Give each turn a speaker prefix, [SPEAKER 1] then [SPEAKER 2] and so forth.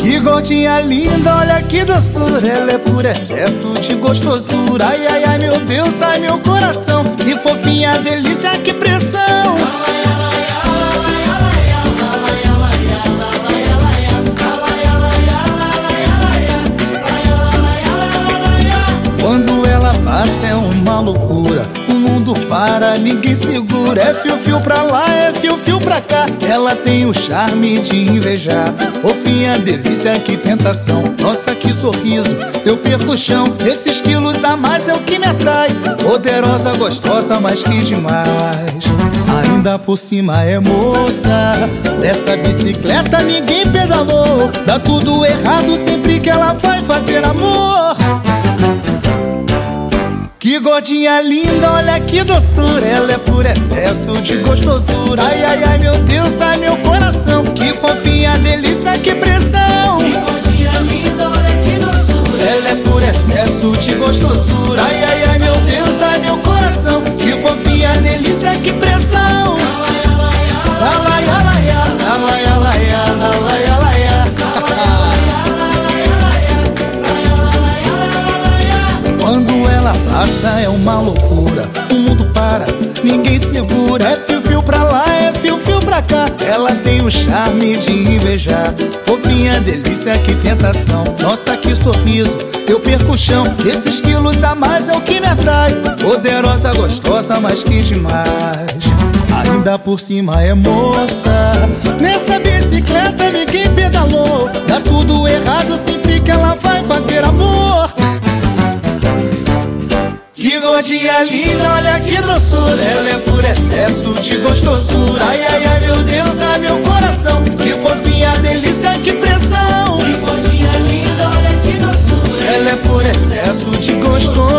[SPEAKER 1] Que gotinha linda, olha que doçura. Ela é por excesso de gostosura. Ai, ai, ai, meu Deus, ai, meu coração. Que fofinha delícia, que pressão. Quando ela passa é uma loucura mundo para, ninguém segura. É fio-fio pra lá, é fio-fio pra cá. Ela tem o charme de invejar. Fofinha, delícia, que tentação. Nossa, que sorriso, eu perco o chão. Esses quilos a mais é o que me atrai. Poderosa, gostosa, mas que demais. Ainda por cima é moça. Dessa bicicleta ninguém pedalou. Dá tudo errado sempre que ela vai fazer amor que gordinha linda, olha que doçura. Ela é por excesso de gostosura. Ai, ai, ai, meu Deus, ai, meu coração. Que fofinha, delícia, que pressão.
[SPEAKER 2] Que gordinha linda, olha que doçura.
[SPEAKER 1] Ela é por excesso de gostosura. Ai, ai, ai, meu Deus, ai, meu coração passa é uma loucura O mundo para, ninguém segura. É fio-fio pra lá, é fio-fio pra cá. Ela tem o charme de invejar. Fofinha, delícia, que tentação. Nossa, que sorriso, eu perco o chão. Esses quilos a mais é o que me atrai. Poderosa, gostosa, mas que demais. Ainda por cima é moça. Nessa bicicleta ninguém pedalou. Dá tudo errado sempre que ela vai fazer amor que gordinha linda, olha que doçura. Ela é por excesso de gostosura. Ai, ai, ai, meu Deus, ai, meu coração. Que fofinha, delícia, que pressão.
[SPEAKER 2] Que gordinha linda, olha que doçura.
[SPEAKER 1] Ela é por excesso de gostoso